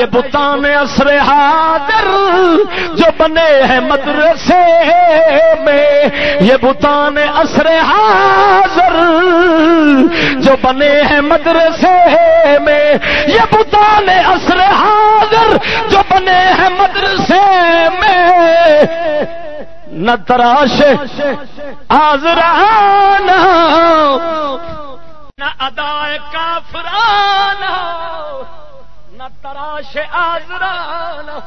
یہ بتان اثر حاضر جو بنے ہیں مدرسے میں، یہ بتان اثر حاضر جو بنے ہیں مدرسے میں، یہ بتان اثر حاضر جو بنے ہیں مدرسے میں۔ نہ تراش آزران نہ ادائے کافران۔ تراش آزرا